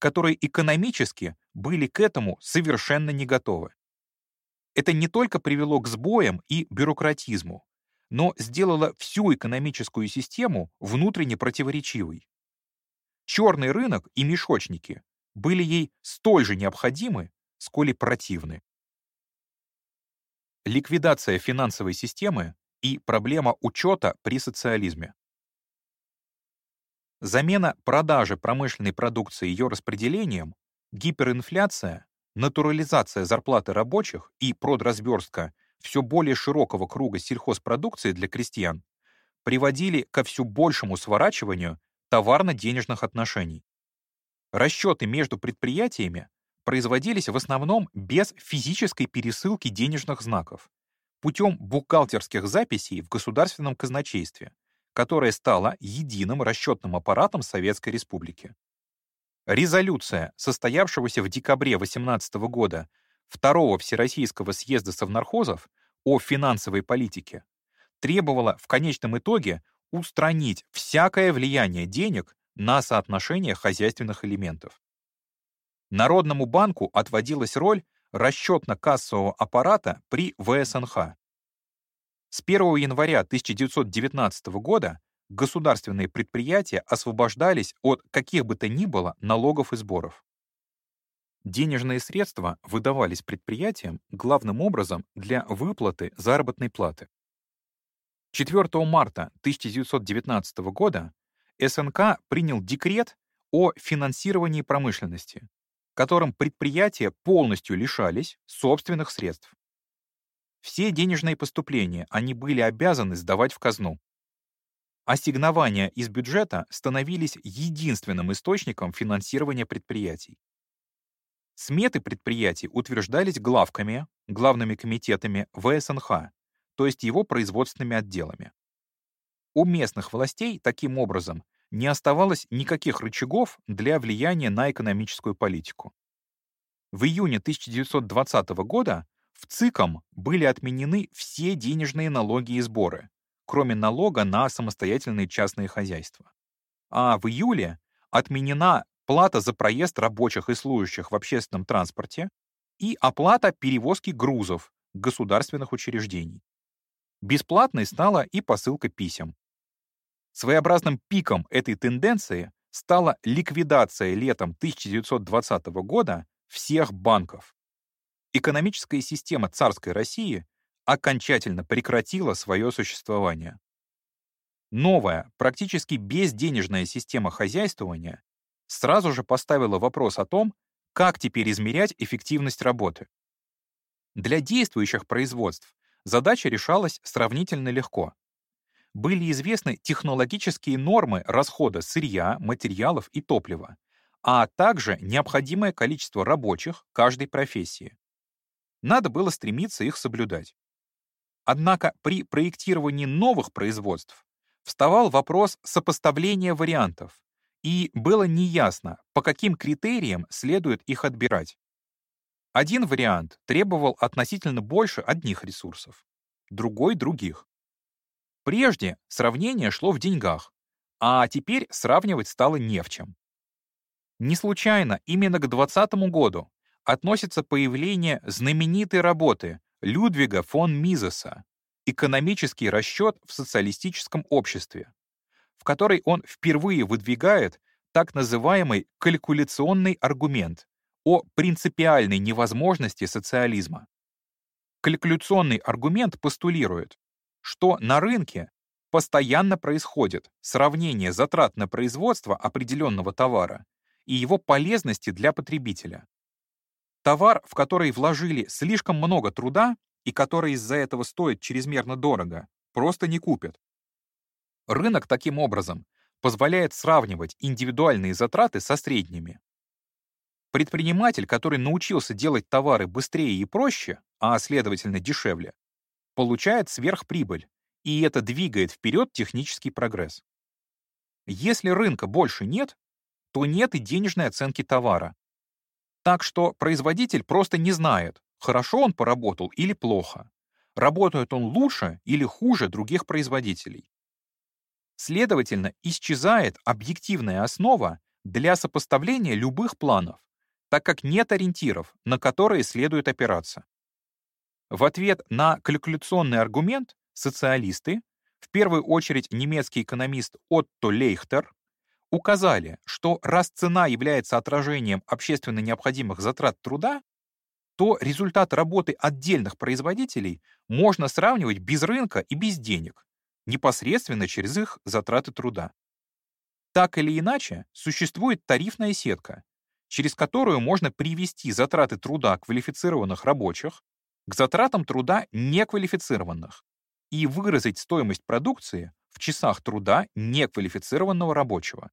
которые экономически были к этому совершенно не готовы. Это не только привело к сбоям и бюрократизму, но сделало всю экономическую систему внутренне противоречивой. Черный рынок и мешочники были ей столь же необходимы, сколь и противны. Ликвидация финансовой системы и проблема учета при социализме. Замена продажи промышленной продукции ее распределением, гиперинфляция, натурализация зарплаты рабочих и продразверстка все более широкого круга сельхозпродукции для крестьян приводили ко все большему сворачиванию товарно-денежных отношений. Расчеты между предприятиями производились в основном без физической пересылки денежных знаков, путем бухгалтерских записей в государственном казначействе, которая стала единым расчетным аппаратом Советской Республики. Резолюция, состоявшегося в декабре 18 года Второго Всероссийского съезда совнархозов о финансовой политике, требовала в конечном итоге устранить всякое влияние денег на соотношение хозяйственных элементов. Народному банку отводилась роль расчетно-кассового аппарата при ВСНХ. С 1 января 1919 года государственные предприятия освобождались от каких бы то ни было налогов и сборов. Денежные средства выдавались предприятиям главным образом для выплаты заработной платы. 4 марта 1919 года СНК принял декрет о финансировании промышленности, которым предприятия полностью лишались собственных средств. Все денежные поступления они были обязаны сдавать в казну. Ассигнования из бюджета становились единственным источником финансирования предприятий. Сметы предприятий утверждались главками, главными комитетами ВСНХ, то есть его производственными отделами. У местных властей, таким образом, не оставалось никаких рычагов для влияния на экономическую политику. В июне 1920 года в ЦИКом были отменены все денежные налоги и сборы, кроме налога на самостоятельные частные хозяйства. А в июле отменена плата за проезд рабочих и служащих в общественном транспорте и оплата перевозки грузов государственных учреждений. Бесплатной стала и посылка писем. Своеобразным пиком этой тенденции стала ликвидация летом 1920 года всех банков. Экономическая система царской России окончательно прекратила свое существование. Новая, практически безденежная система хозяйствования сразу же поставила вопрос о том, как теперь измерять эффективность работы. Для действующих производств задача решалась сравнительно легко. Были известны технологические нормы расхода сырья, материалов и топлива, а также необходимое количество рабочих каждой профессии. Надо было стремиться их соблюдать. Однако при проектировании новых производств вставал вопрос сопоставления вариантов, и было неясно, по каким критериям следует их отбирать. Один вариант требовал относительно больше одних ресурсов, другой — других. Прежде сравнение шло в деньгах, а теперь сравнивать стало не в чем. Не случайно именно к 2020 году относится появление знаменитой работы Людвига фон Мизеса «Экономический расчет в социалистическом обществе», в которой он впервые выдвигает так называемый калькуляционный аргумент о принципиальной невозможности социализма. Калькуляционный аргумент постулирует, что на рынке постоянно происходит сравнение затрат на производство определенного товара и его полезности для потребителя. Товар, в который вложили слишком много труда и который из-за этого стоит чрезмерно дорого, просто не купят. Рынок таким образом позволяет сравнивать индивидуальные затраты со средними. Предприниматель, который научился делать товары быстрее и проще, а следовательно дешевле, получает сверхприбыль, и это двигает вперед технический прогресс. Если рынка больше нет, то нет и денежной оценки товара. Так что производитель просто не знает, хорошо он поработал или плохо, работает он лучше или хуже других производителей. Следовательно, исчезает объективная основа для сопоставления любых планов, так как нет ориентиров, на которые следует опираться. В ответ на калькуляционный аргумент социалисты, в первую очередь немецкий экономист Отто Лейхтер, указали, что раз цена является отражением общественно необходимых затрат труда, то результат работы отдельных производителей можно сравнивать без рынка и без денег, непосредственно через их затраты труда. Так или иначе, существует тарифная сетка, через которую можно привести затраты труда квалифицированных рабочих к затратам труда неквалифицированных и выразить стоимость продукции в часах труда неквалифицированного рабочего.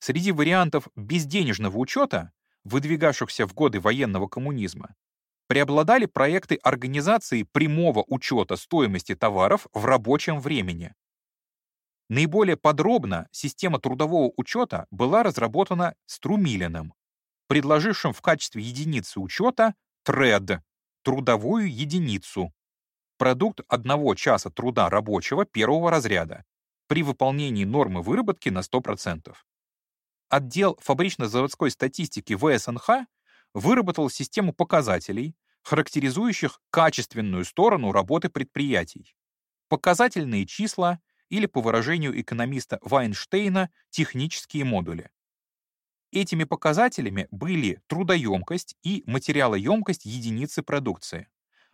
Среди вариантов безденежного учета, выдвигавшихся в годы военного коммунизма, преобладали проекты организации прямого учета стоимости товаров в рабочем времени. Наиболее подробно система трудового учета была разработана Струмилиным, предложившим в качестве единицы учета тред — трудовую единицу, продукт одного часа труда рабочего первого разряда при выполнении нормы выработки на 100%. Отдел фабрично-заводской статистики ВСНХ выработал систему показателей, характеризующих качественную сторону работы предприятий. Показательные числа или, по выражению экономиста Вайнштейна, технические модули. Этими показателями были трудоемкость и материалоемкость единицы продукции,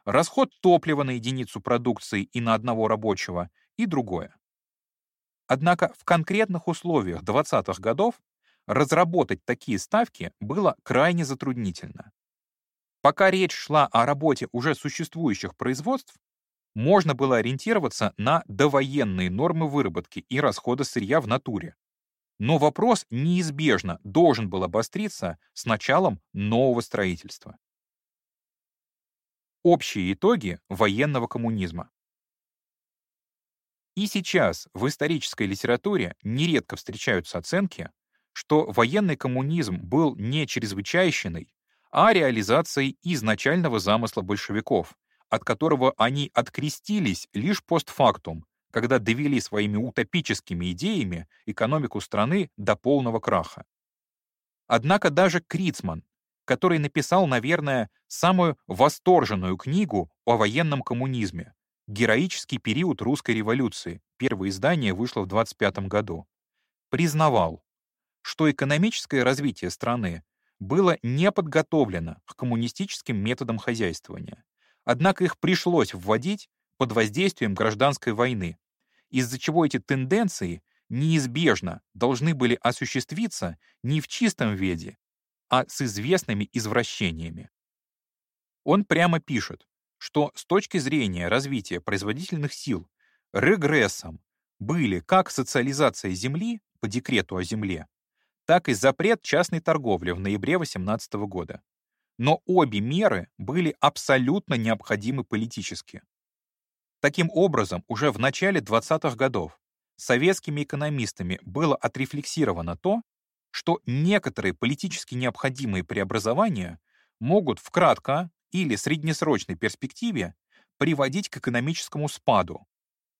расход топлива на единицу продукции и на одного рабочего и другое. Однако в конкретных условиях 20-х годов разработать такие ставки было крайне затруднительно. Пока речь шла о работе уже существующих производств, можно было ориентироваться на довоенные нормы выработки и расхода сырья в натуре. Но вопрос неизбежно должен был обостриться с началом нового строительства. Общие итоги военного коммунизма. И сейчас в исторической литературе нередко встречаются оценки, что военный коммунизм был не чрезвычайщиной, а реализацией изначального замысла большевиков, от которого они открестились лишь постфактум, когда довели своими утопическими идеями экономику страны до полного краха. Однако даже Крицман, который написал, наверное, самую восторженную книгу о военном коммунизме «Героический период русской революции», первое издание вышло в 25 году, признавал, что экономическое развитие страны было не подготовлено к коммунистическим методам хозяйствования. Однако их пришлось вводить под воздействием гражданской войны, из-за чего эти тенденции неизбежно должны были осуществиться не в чистом виде, а с известными извращениями. Он прямо пишет, что с точки зрения развития производительных сил регрессом были как социализация земли по декрету о земле, так и запрет частной торговли в ноябре 18 года. Но обе меры были абсолютно необходимы политически. Таким образом, уже в начале 20-х годов советскими экономистами было отрефлексировано то, что некоторые политически необходимые преобразования могут в кратко или среднесрочной перспективе приводить к экономическому спаду,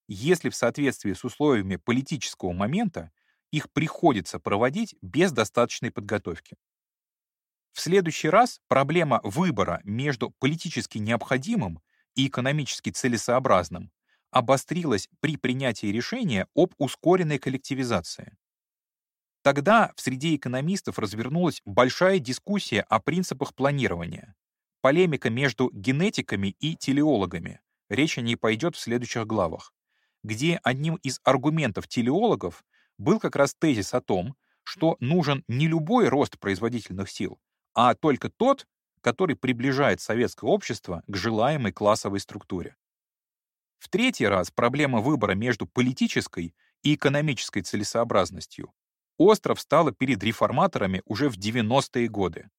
если в соответствии с условиями политического момента их приходится проводить без достаточной подготовки. В следующий раз проблема выбора между политически необходимым и экономически целесообразным обострилась при принятии решения об ускоренной коллективизации. Тогда в среде экономистов развернулась большая дискуссия о принципах планирования, полемика между генетиками и телеологами, речь о ней пойдет в следующих главах, где одним из аргументов телеологов был как раз тезис о том, что нужен не любой рост производительных сил, а только тот, который приближает советское общество к желаемой классовой структуре. В третий раз проблема выбора между политической и экономической целесообразностью остро встала перед реформаторами уже в 90-е годы.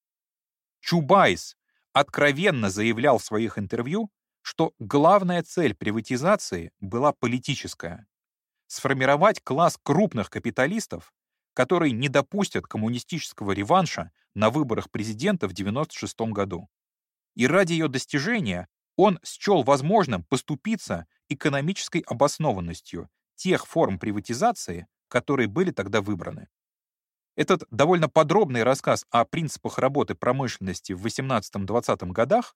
Чубайс откровенно заявлял в своих интервью, что главная цель приватизации была политическая — сформировать класс крупных капиталистов, которые не допустят коммунистического реванша на выборах президента в 1996 году. И ради ее достижения он счел возможным поступиться экономической обоснованностью тех форм приватизации, которые были тогда выбраны. Этот довольно подробный рассказ о принципах работы промышленности в 18-20 годах,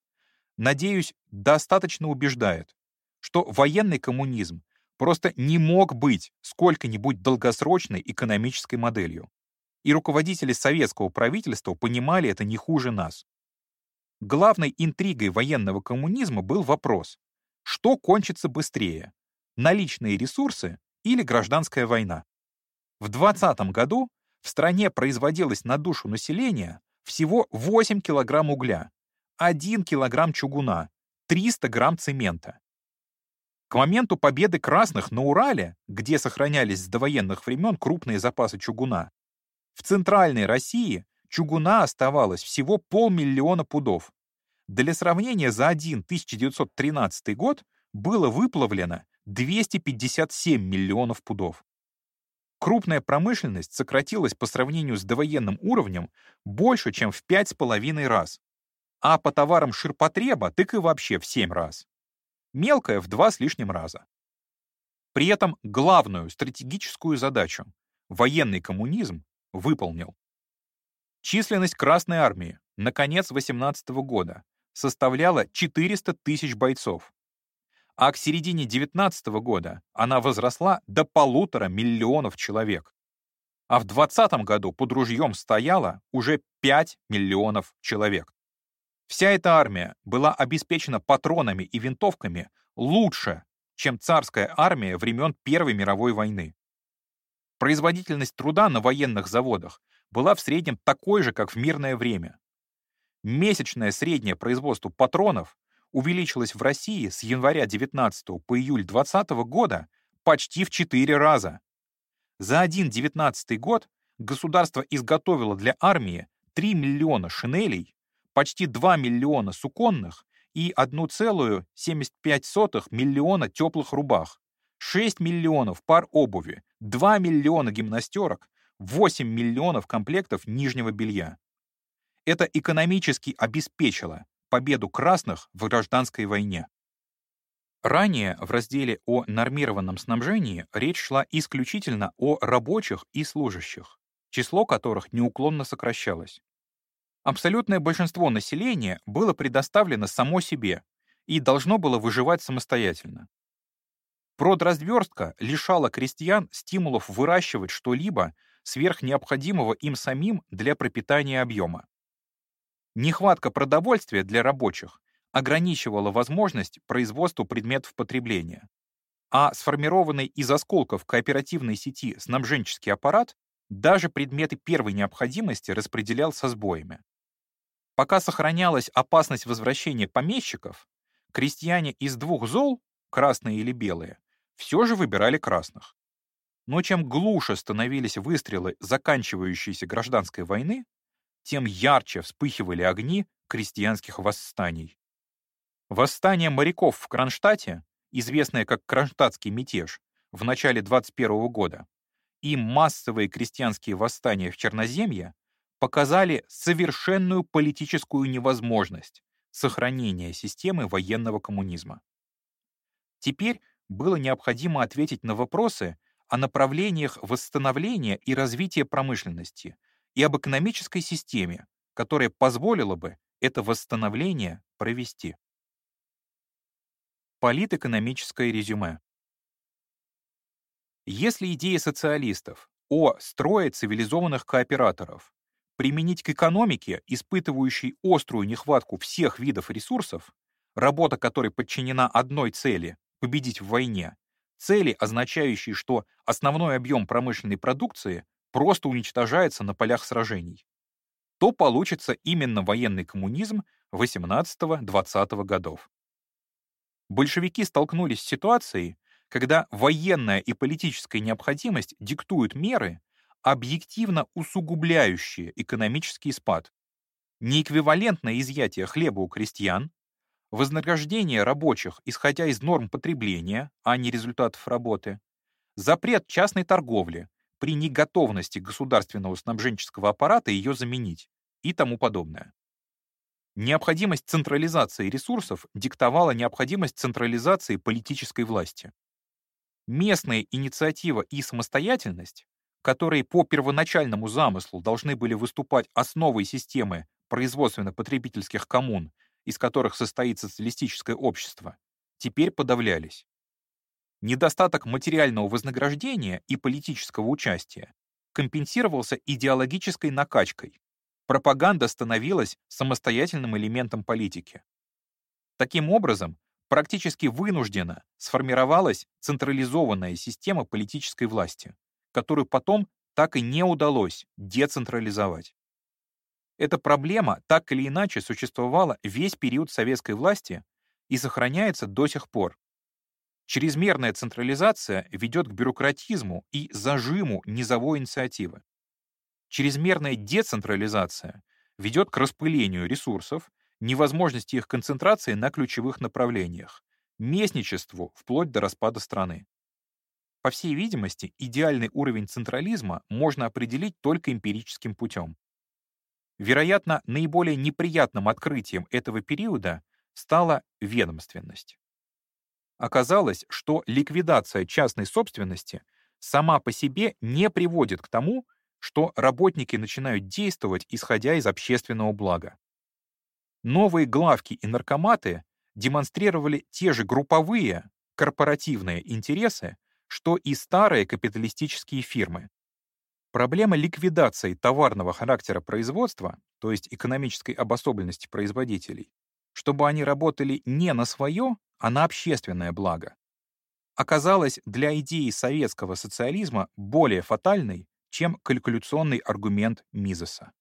надеюсь, достаточно убеждает, что военный коммунизм просто не мог быть сколько-нибудь долгосрочной экономической моделью. И руководители советского правительства понимали это не хуже нас. Главной интригой военного коммунизма был вопрос, что кончится быстрее — наличные ресурсы или гражданская война. В 20 году в стране производилось на душу населения всего 8 килограмм угля, 1 килограмм чугуна, 300 грамм цемента. К моменту победы красных на Урале, где сохранялись с довоенных времен крупные запасы чугуна, в центральной России чугуна оставалось всего полмиллиона пудов. Для сравнения, за один 1913 год было выплавлено 257 миллионов пудов. Крупная промышленность сократилась по сравнению с довоенным уровнем больше, чем в 5,5 раз. А по товарам ширпотреба так и вообще в 7 раз мелкая в два с лишним раза. При этом главную стратегическую задачу военный коммунизм выполнил. Численность Красной Армии на конец 18 года составляла 400 тысяч бойцов, а к середине 19 года она возросла до полутора миллионов человек. А в 20 году под ружьем стояло уже 5 миллионов человек. Вся эта армия была обеспечена патронами и винтовками лучше, чем царская армия времен Первой мировой войны. Производительность труда на военных заводах была в среднем такой же, как в мирное время. Месячное среднее производство патронов увеличилось в России с января 19 по июль 20 года почти в 4 раза. За один девятнадцатый год государство изготовило для армии 3 миллиона шинелей, почти 2 миллиона суконных и 1,75 миллиона теплых рубах, 6 миллионов пар обуви, 2 миллиона гимнастерок, 8 миллионов комплектов нижнего белья. Это экономически обеспечило победу красных в гражданской войне. Ранее в разделе о нормированном снабжении речь шла исключительно о рабочих и служащих, число которых неуклонно сокращалось. Абсолютное большинство населения было предоставлено само себе и должно было выживать самостоятельно. Продразверстка лишала крестьян стимулов выращивать что-либо сверх необходимого им самим для пропитания объема. Нехватка продовольствия для рабочих ограничивала возможность производства предметов потребления, а сформированный из осколков кооперативной сети снабженческий аппарат даже предметы первой необходимости распределял со сбоями. Пока сохранялась опасность возвращения помещиков, крестьяне из двух зол, красные или белые, все же выбирали красных. Но чем глуше становились выстрелы заканчивающейся гражданской войны, тем ярче вспыхивали огни крестьянских восстаний. Восстание моряков в Кронштадте, известное как Кронштадтский мятеж, в начале 21 года, и массовые крестьянские восстания в Черноземье показали совершенную политическую невозможность сохранения системы военного коммунизма. Теперь было необходимо ответить на вопросы о направлениях восстановления и развития промышленности и об экономической системе, которая позволила бы это восстановление провести. Политэкономическое резюме. Если идея социалистов о строе цивилизованных кооператоров применить к экономике, испытывающей острую нехватку всех видов ресурсов, работа которой подчинена одной цели — победить в войне, цели, означающей, что основной объем промышленной продукции просто уничтожается на полях сражений, то получится именно военный коммунизм 18-20 годов. Большевики столкнулись с ситуацией, когда военная и политическая необходимость диктуют меры, объективно усугубляющие экономический спад, неэквивалентное изъятие хлеба у крестьян, вознаграждение рабочих, исходя из норм потребления, а не результатов работы, запрет частной торговли при неготовности государственного снабженческого аппарата ее заменить и тому подобное. Необходимость централизации ресурсов диктовала необходимость централизации политической власти. Местная инициатива и самостоятельность которые по первоначальному замыслу должны были выступать основой системы производственно-потребительских коммун, из которых состоит социалистическое общество, теперь подавлялись. Недостаток материального вознаграждения и политического участия компенсировался идеологической накачкой. Пропаганда становилась самостоятельным элементом политики. Таким образом, практически вынужденно сформировалась централизованная система политической власти которую потом так и не удалось децентрализовать. Эта проблема так или иначе существовала весь период советской власти и сохраняется до сих пор. Чрезмерная централизация ведет к бюрократизму и зажиму низовой инициативы. Чрезмерная децентрализация ведет к распылению ресурсов, невозможности их концентрации на ключевых направлениях, местничеству вплоть до распада страны. По всей видимости, идеальный уровень централизма можно определить только эмпирическим путем. Вероятно, наиболее неприятным открытием этого периода стала ведомственность. Оказалось, что ликвидация частной собственности сама по себе не приводит к тому, что работники начинают действовать, исходя из общественного блага. Новые главки и наркоматы демонстрировали те же групповые, корпоративные интересы, что и старые капиталистические фирмы. Проблема ликвидации товарного характера производства, то есть экономической обособленности производителей, чтобы они работали не на свое, а на общественное благо, оказалась для идеи советского социализма более фатальной, чем калькуляционный аргумент Мизеса.